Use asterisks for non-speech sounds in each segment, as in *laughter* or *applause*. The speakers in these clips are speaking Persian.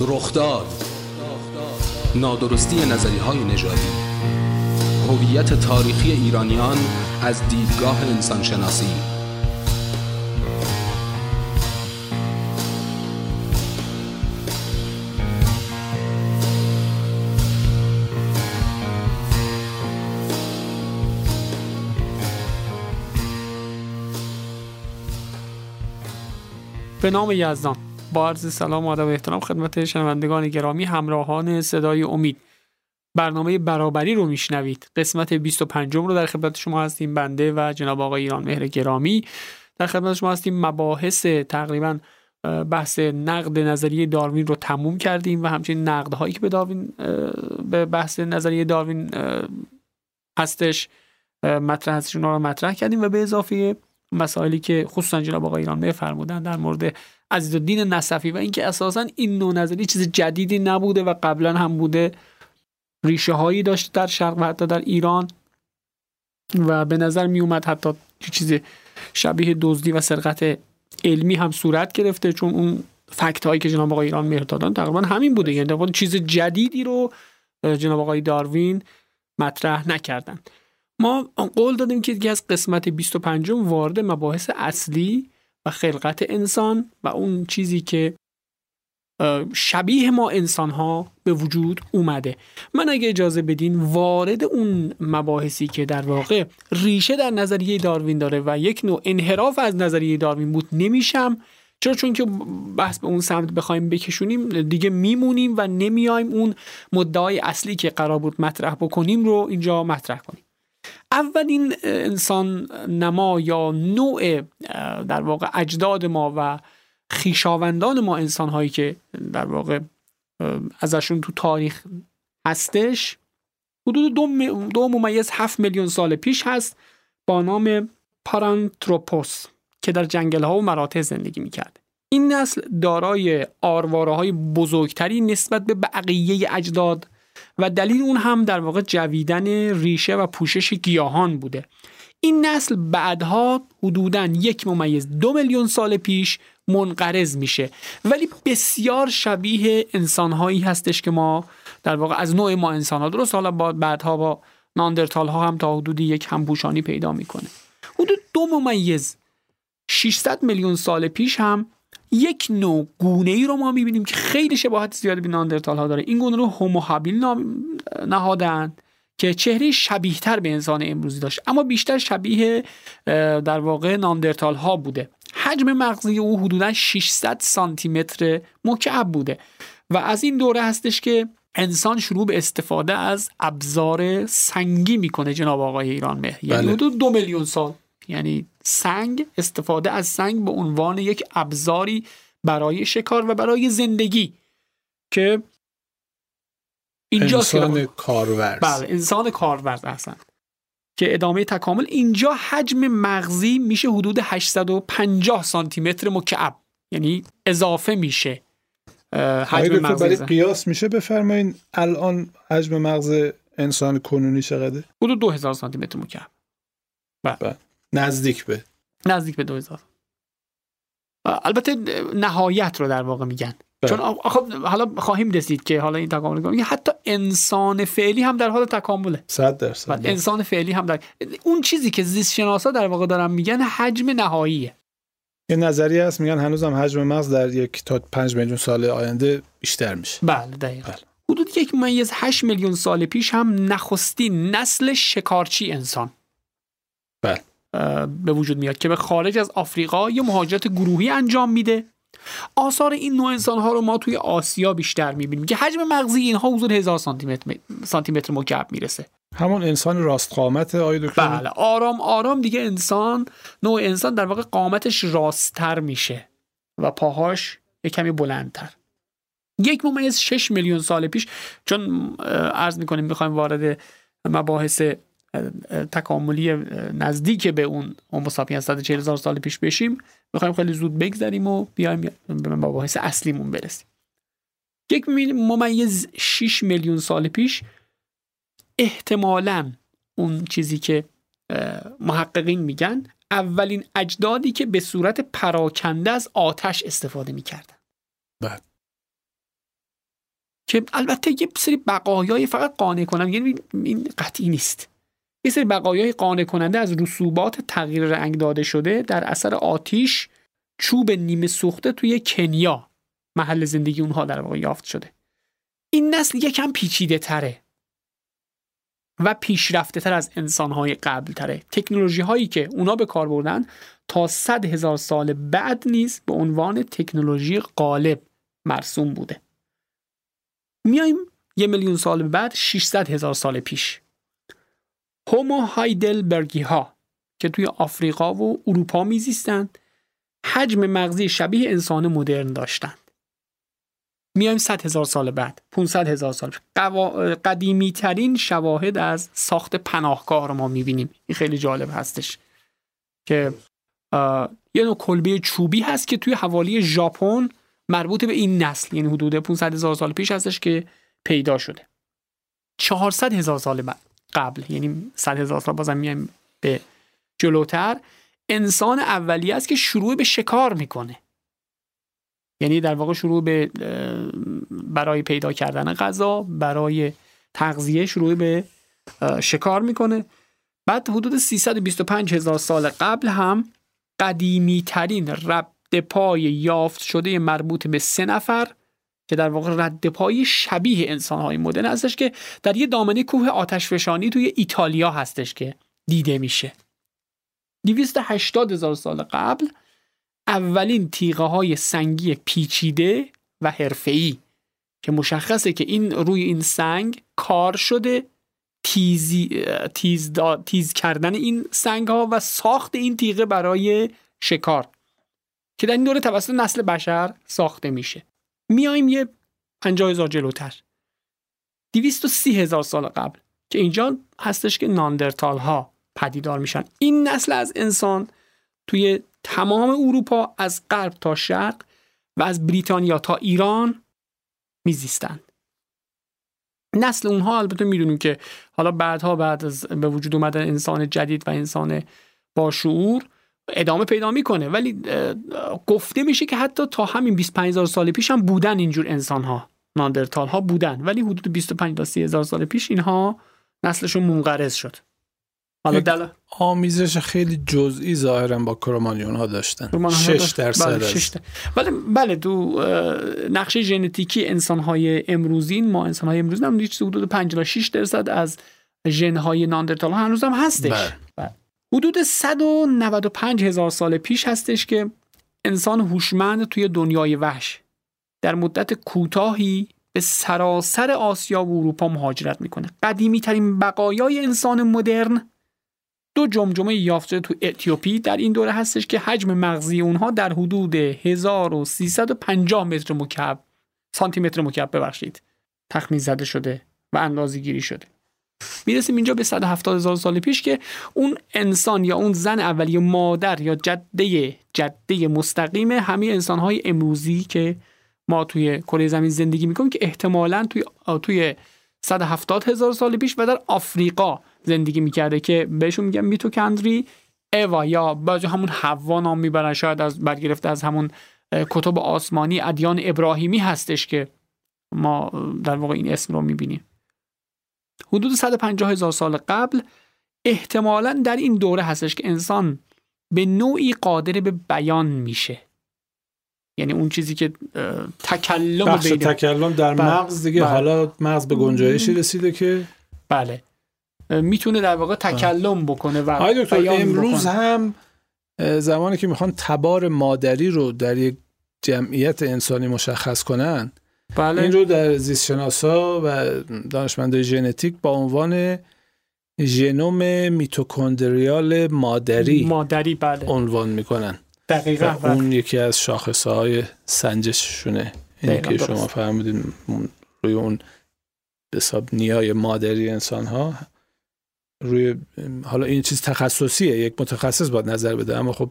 رخداد نادرستی نظری های نژادی. هویت تاریخی ایرانیان از دیدگاه انسانشناسی. به نام یزدان. با عرض سلام و ادب و احترام خدمت شنوندگان گرامی همراهان صدای امید. برنامه برابری رو میشنوید. قسمت 25 رو در خدمت شما هستیم بنده و جناب آقای ایران مهر گرامی. در خدمت شما هستیم مباحث تقریبا بحث نقد نظریه داروین رو تموم کردیم و همچنین نقد هایی که به داروین به بحث نظریه داروین هستش مطرح هستش رو مطرح کردیم و به اضافه مسائلی که خصوصا جناب آقای ایران فرمودن در مورد دین نصفی و اینکه اساسا این نوع نظری چیز جدیدی نبوده و قبلا هم بوده. ریشه هایی داشته در شرق و حتی در ایران و به نظر می اومد حتی چیز شبیه دزدی و سرقت علمی هم صورت گرفته چون اون فکت هایی که جناب آقای ایران مهر دادن تقریبا همین بوده. یعنی چیز جدیدی رو جناب آقای داروین مطرح نکردن. ما قول دادیم که دیگه از قسمت 25 وارد مباحث اصلی و خلقت انسان و اون چیزی که شبیه ما انسان ها به وجود اومده. من اگه اجازه بدین وارد اون مباحثی که در واقع ریشه در نظریه داروین داره و یک نوع انحراف از نظریه داروین بود نمیشم. چرا؟ چون که بحث به اون سمت بخوایم بکشونیم دیگه میمونیم و نمیایم اون مدعای اصلی که قرار بود مطرح بکنیم رو اینجا مطرح کنیم. اولین انسان نما یا نوع در واقع اجداد ما و خیشاوندان ما انسان هایی که در واقع ازشون تو تاریخ هستش حدود دو, دو ممیز هفت میلیون سال پیش هست با نام پارانتروپوس که در جنگل ها و مراتع زندگی می‌کرده این نسل دارای آرواره های بزرگتری نسبت به بقیه اجداد و دلیل اون هم در واقع جویدن ریشه و پوشش گیاهان بوده. این نسل بعدها حدودا یک ممیز دو میلیون سال پیش منقرض میشه. ولی بسیار شبیه انسانهایی هستش که ما در واقع از نوع ما انسان ها درست حالا بعدها با ناندرتال ها هم تا حدود یک همپوشانی پیدا می‌کنه. حدود دو ممیز 600 میلیون سال پیش هم یک نوع گونه ای رو ما می‌بینیم که خیلی شباهت زیادی به ناندرتال ها داره. این گونه رو هوموهابیل نام نهادن که چهره شبیه تر به انسان امروزی داشت. اما بیشتر شبیه در واقع ناندرتال ها بوده. حجم مغزی او حدودا 600 سانتی متر مکعب بوده. و از این دوره هستش که انسان شروع به استفاده از ابزار سنگی می‌کنه جناب آقای ایران مهر یعنی بله. حدود دو میلیون سال. یعنی سنگ استفاده از سنگ به عنوان یک ابزاری برای شکار و برای زندگی که اینجا انسان کارورز. بله انسان کارورز اصلا که ادامه تکامل. اینجا حجم مغزی میشه حدود 850 سانتی متر مکعب یعنی اضافه میشه حجم مغزی قیاس میشه؟ بفرمایید الان حجم مغز انسان کنونی چقدره؟ حدود 2000 سانتی متر مکعب. بله. نزدیک به. نزدیک به 2000 البته نهایت رو در واقع میگن. بله. چون خب حالا خواهیم رسید که حالا این تکامل کنیم. حتی انسان فعلی هم در حال تکامله. 100 درصد. انسان فعلی هم در اون چیزی که زیست شناسا در واقع دارن میگن حجم نهاییه. یه نظریه هست میگن هنوزم حجم مغز در یک تا 5 میلیون سال آینده بیشتر میشه. بله دقیقاً. بله. حدود یک ممیز 8 میلیون سال پیش هم نخستین نسل شکارچی انسان. بله. به وجود میاد که به خارج از آفریقا یه مهاجرت گروهی انجام میده. آثار این نوع انسان ها رو ما توی آسیا بیشتر می‌بینیم که حجم مغزی اینها حدود هزار سانتی متر مکعب می‌رسه. همون انسان راست قامت آقای دکتر؟ بله آرام آرام دیگه انسان نوع انسان در واقع قامتش راستتر میشه و پاهاش یه کمی بلندتر. یک ممیز 6 میلیون سال پیش چون عرض می‌کنیم می‌خوایم وارد مباحث تکاملی نزدیک به اون هوموساپین 140 هزار سال پیش بشیم می‌خوایم خیلی زود بگذریم و بیایم به مباحث اصلیمون برسیم. یک ممیز 6 میلیون سال پیش احتمالا اون چیزی که محققین میگن اولین اجدادی که به صورت پراکنده از آتش استفاده می‌کردن. بعد که البته یه سری بقایای فقط قانع کنن یعنی این قطعی نیست. یه سری بقایای قانع کننده از رسوبات تغییر رنگ داده شده در اثر آتیش چوب نیمه سوخته توی کنیا محل زندگی اونها در واقع یافت شده. این نسل یکم پیچیده تره و پیشرفته تر از انسانهای قبل تره تکنولوژی هایی که اونا به کار بردن تا صد هزار سال بعد نیز به عنوان تکنولوژی غالب مرسوم بوده. میایم یه میلیون سال بعد 600 هزار سال پیش. هومو هایدلبرگی ها که توی آفریقا و اروپا میزیستند حجم مغزی شبیه انسان مدرن داشتند. میایم 100 هزار سال بعد 500 هزار سال قدیمی ترین شواهد از ساخت پناهگاه رو ما می‌بینیم. این خیلی جالب هستش که یه نوع کلبه چوبی هست که توی حوالی ژاپن مربوط به این نسل یعنی حدود 500 هزار سال پیش هستش که پیدا شده. 400 هزار سال بعد. قبل یعنی 100 هزار سال بازم میایم به جلوتر انسان اولی است که شروع به شکار می‌کنه. یعنی در واقع شروع به برای پیدا کردن غذا برای تغذیه شروع به شکار می‌کنه. بعد حدود 325 هزار سال قبل هم قدیمی ترین رد پای یافت شده مربوط به سه نفر که در واقع رد پای شبیه انسان های مدرن هستش که در یه دامنه کوه آتش فشانی توی ایتالیا هستش که دیده میشه. 280 هزار سال قبل اولین تیغه های سنگی پیچیده و حرفه‌ای که مشخصه که این روی این سنگ کار شده تیزی، تیز, تیز کردن این سنگ ها و ساخت این تیغه برای شکار که در این دوره توسط نسل بشر ساخته میشه. میایم یه پنجاه هزار جلوتر. دیویست و سی هزار سال قبل که اینجا هستش که ناندرتال ها پدیدار میشن. این نسل از انسان توی تمام اروپا از غرب تا شرق و از بریتانیا تا ایران میزیستند نسل اونها البته می‌دونیم که حالا بعدها بعد از به وجود اومدن انسان جدید و انسان با شعور ادامه پیدا می‌کنه. ولی گفته میشه که حتی تا همین 25000 سال پیش هم بودن اینجور انسان ها ناندرتال ها بودن. ولی حدود 25 تا 30 هزار سال پیش اینها نسلشون منقرض شد. حالا دل... آمیزش خیلی جزئی ظاهرا با کرومانیون ها داشتن. 6 درصد بله, بله بله تو نقشه ژنتیکی انسان های امروزین ما انسان های امروزین هم حدود 56 درصد از ژن های ناندرتال ها هنوز هم هستش. بله. حدود 195 هزار سال پیش هستش که انسان هوشمند توی دنیای وحش در مدت کوتاهی به سراسر آسیا و اروپا مهاجرت می‌کنه. قدیمی ترین بقایای انسان مدرن دو جمجمه یافته تو اتیوپی در این دوره هستش که حجم مغزی اونها در حدود 1350 متر مکعب سانتی متر مکعب ببخشید تخمین زده شده و اندازه گیری شده. می‌رسیم اینجا به 170 هزار سال پیش که اون انسان یا اون زن اولیه مادر یا جده جده مستقیم همه انسان های امروزی که ما توی کره زمین زندگی می‌کنیم که احتمالا توی توی 170 هزار سال پیش و در آفریقا زندگی می‌کرده که بهشون میگن میتوکندری اوا یا بعضی همون حوا نام می‌برن. شاید از برگرفته از همون کتب آسمانی ادیان ابراهیمی هستش که ما در واقع این اسم رو می‌بینیم. حدود 150 هزار سال قبل احتمالا در این دوره هستش که انسان به نوعی قادر به بیان میشه. یعنی اون چیزی که تکلم بخش تکلم در بله. مغز دیگه بله. حالا مغز به گنجایشی رسیده که بله. می‌تونه در واقع تکلم بکنه و دکتر امروز هم زمانی که می‌خوان تبار مادری رو در یک جمعیت انسانی مشخص کنن بله. این رو در زیست شناسا و دانشمندای ژنتیک با عنوان ژنوم میتوکندریال مادری مادری بله عنوان می‌کنن دقیقا بله. اون یکی از شاخصه های سنجششونه اینی که شما فهمیدین روی اون حساب نیای مادری انسان ها روی حالا این چیز تخصصیه یک متخصص باید نظر بده اما خب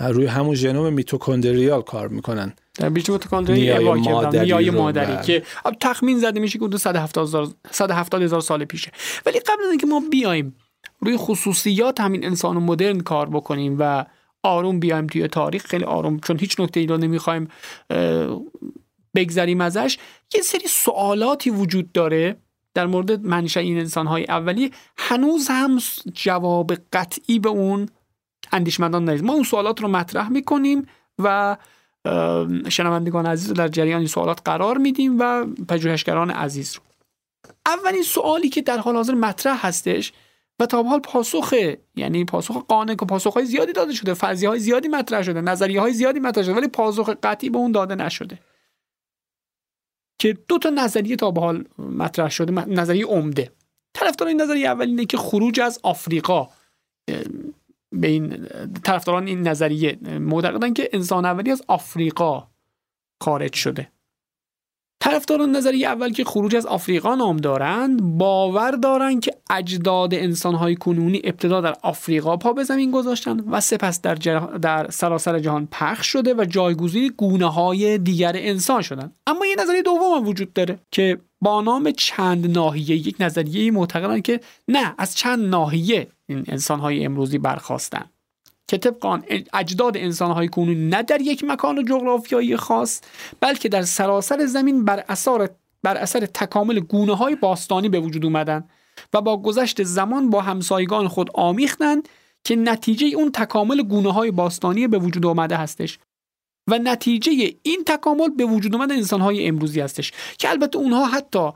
روی همون ژنوم میتوکندریال کار می‌کنن. در بیش میتوکندریال مادری, نیای مادری بله. که تخمین زده میشه که حدود 170 هزار سال پیشه. ولی قبل از اینکه ما بیایم روی خصوصیات همین انسان مدرن کار بکنیم و آروم بیایم توی تاریخ خیلی آروم چون هیچ نکته ای رو نمی‌خوایم بگذریم ازش یه سری سوالاتی وجود داره در مورد منشأ این انسانهای اولی هنوز هم جواب قطعی به اون اندیشمندان نیست. ما اون سوالات رو مطرح می‌کنیم و شنوندگان عزیز رو در جریان این سوالات قرار میدیم و پژوهشگران عزیز رو. اولین سوالی که در حال حاضر مطرح هستش و تا حال پاسخ یعنی پاسخ قانع که پاسخ زیادی داده شده فرضیه های زیادی مطرح شده نظریه های زیادی مطرح شده ولی پاسخ قطعی به اون داده نشده. که دو تا نظریه تا به حال مطرح شده نظریه عمده. طرفدار این نظریه اول اینه که خروج از آفریقا به این طرفداران این نظریه معتقدن که انسان اولی از آفریقا خارج شده. طرفداران نظریه اول که خروج از آفریقا نام دارند باور دارند که اجداد انسانهای کنونی ابتدا در آفریقا پا به زمین گذاشتند و سپس در, در سراسر جهان پخش شده و جایگزین گونه های دیگر انسان شدند اما یه نظریه دوم هم وجود داره که با نام چند ناحیه یک نظریه معتقدند که نه از چند ناحیه این انسانهای امروزی برخواستند که طبق اجداد انسانهای کنونی نه در یک مکان جغرافیایی خاص بلکه در سراسر زمین بر اثر بر اثر تکامل گونه های باستانی به وجود اومدن و با گذشت زمان با همسایگان خود آمیختند که نتیجه اون تکامل گونه های باستانی به وجود آمده هستش و نتیجه این تکامل به وجود آمده انسان های امروزی هستش. که البته اونها حتی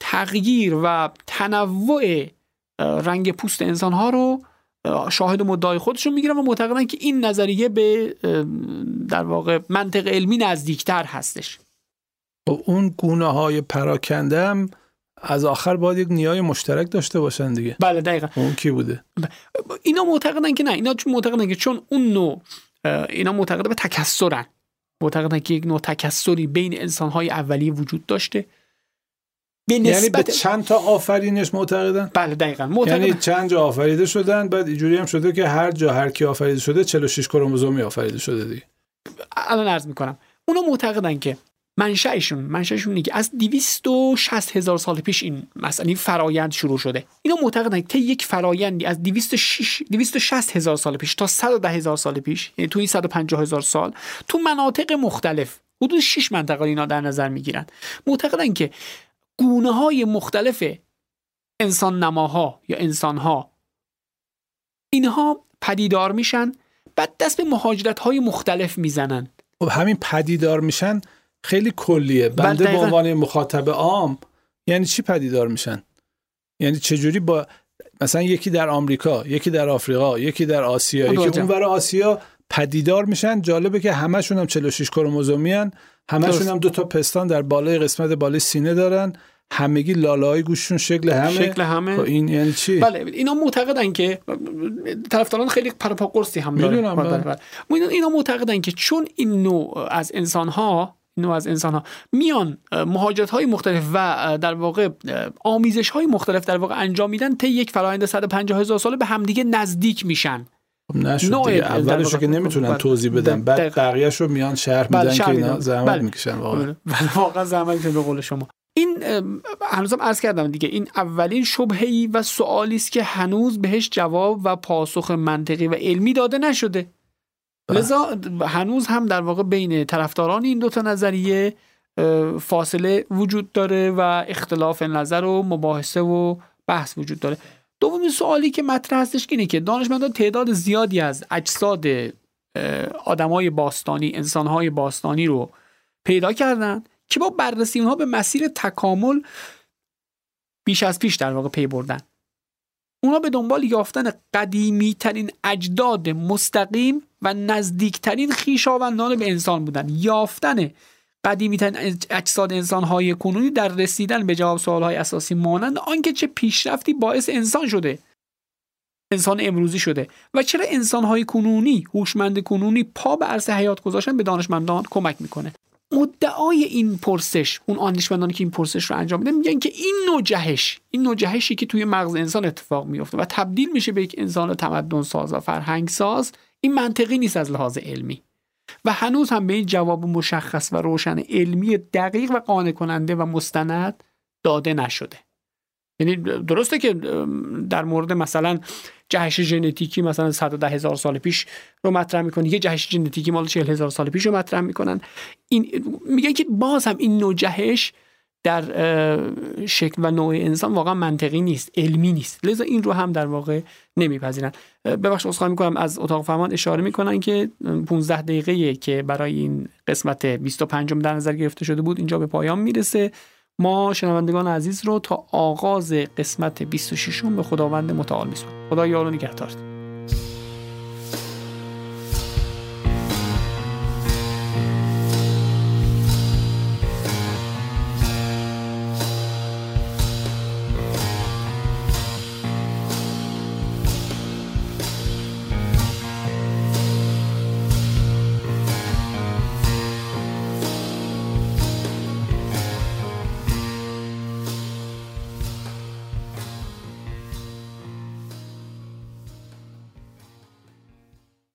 تغییر و تنوع رنگ پوست انسان ها رو شاهد و مدعای خودشون می‌گیرن و معتقدن که این نظریه به در واقع منطق علمی نزدیکتر هستش. و خب اون گونه های پراکنده هم از آخر باید یک نیای مشترک داشته باشن دیگه. بله دقیقا. اون کی بوده؟ اینا معتقدن که نه. اینا چون معتقدن که چون اون نوع اینا معتقد به تکسرن. معتقدن که یک نوع تکسری بین انسانهای اولیه وجود داشته. به یعنی به چند تا آفرینش معتقدن؟ بله دقیقا. معتقدن. یعنی چند جا آفریده شدن بعد اینجوری هم شده که هر جا هر کی آفریده شده 46 کروموزومی آفریده شده دیگه. الان عرض می‌کنم. اونا معتقدن که منشأشون منشأشون اینه که از 260 هزار سال پیش این مثلا این فرایند شروع شده. اینا معتقدن که یک فرایندی از 206 260 هزار سال پیش تا 110 هزار سال پیش یعنی تو این 150 هزار سال تو مناطق مختلف حدود 6 منطقه اینا در نظر می‌گیرن. معتقدن که گونه های مختلف انسان نماها یا انسان ها اینها پدیدار میشن بعد دست به مهاجرت های مختلف می‌زنن. خب همین پدیدار میشن خیلی کلیه. بله، بنده به عنوان مخاطب عام یعنی چی پدیدار میشن؟ یعنی چجوری با مثلا یکی در آمریکا یکی در آفریقا یکی در آسیا یکی اونور آسیا پدیدار میشن. جالبه که همشون هم 46 کروموزومی هن. همشون هم دو تا پستان در بالای قسمت بالای سینه دارن. همگی لاله های گوششون شکل همه. شکل همه. خب این یعنی چی؟ بله اینا معتقدن که طرفداران خیلی پرپا قرصی هم دارن. بله. بله. بله. اینا معتقدن که چون این نوع از انسان ها نوع از انسان ها میان مهاجرت های مختلف و در واقع آمیزش های مختلف در واقع انجام میدن طی یک فرآیند 150 هزار ساله به همدیگه نزدیک میشن. خب نشد دیگه. اولش که نمی‌تونن بله. توضیح بدن. بعد بقیه‌اش رو میان شرح میدن که اینا زحمت بله. می‌کشن واقعا. *laughs* واقعا زحمت به قول شما. این هنوزم عرض کردم دیگه این اولین شبهی و سوالی است که هنوز بهش جواب و پاسخ منطقی و علمی داده نشده. بله. لذا هنوز هم در واقع بین طرفداران این دوتا نظریه فاصله وجود داره و اختلاف نظر و مباحثه و بحث وجود داره. دومین سوالی که مطرح هستش اینه که دانشمندان تعداد زیادی از اجساد آدمای باستانی انسانهای باستانی رو پیدا کردن که با بررسی اونها به مسیر تکامل بیش از پیش در واقع پی بردن. اونا به دنبال یافتن قدیمی ترین اجداد مستقیم و نزدیکترین خیشاوندان به انسان بودن. یافتن قدیمی ترین اجساد انسان های کنونی در رسیدن به جواب سوال های اساسی مانند آنکه چه پیشرفتی باعث انسان شده انسان امروزی شده و چرا انسان های کنونی هوشمند کنونی پا به عرصه حیات گذاشتن به دانشمندان کمک می‌کنه. مدعای این پرسش اون آنیشمندانی که این پرسش رو انجام میدن میگن که این نوع جهش این نوع جهشی که توی مغز انسان اتفاق میفته و تبدیل میشه به یک انسان تمدن ساز و فرهنگ ساز این منطقی نیست از لحاظ علمی. و هنوز هم به این جواب مشخص و روشن علمی دقیق و قانع کننده و مستند داده نشده. یعنی درسته که در مورد مثلا جهش ژنتیکی مثلا 110 هزار سال پیش رو مطرح می‌کنه یه جهش ژنتیکی مال 40 هزار سال پیش رو مطرح می‌کنن. این میگه که باز هم این نوع جهش در شکل و نوع انسان واقعا منطقی نیست علمی نیست. لذا این رو هم در واقع نمیپذیرن. ببخش عذرخواهی می‌کنم. از اتاق فرمان اشاره می‌کنن که 15 دقیقه که برای این قسمت 25 در نظر گرفته شده بود اینجا به پایان می‌رسه. ما شنوندگان عزیز رو تا آغاز قسمت 26 به خداوند متعال میسپاریم. خدا یار و نگهدارت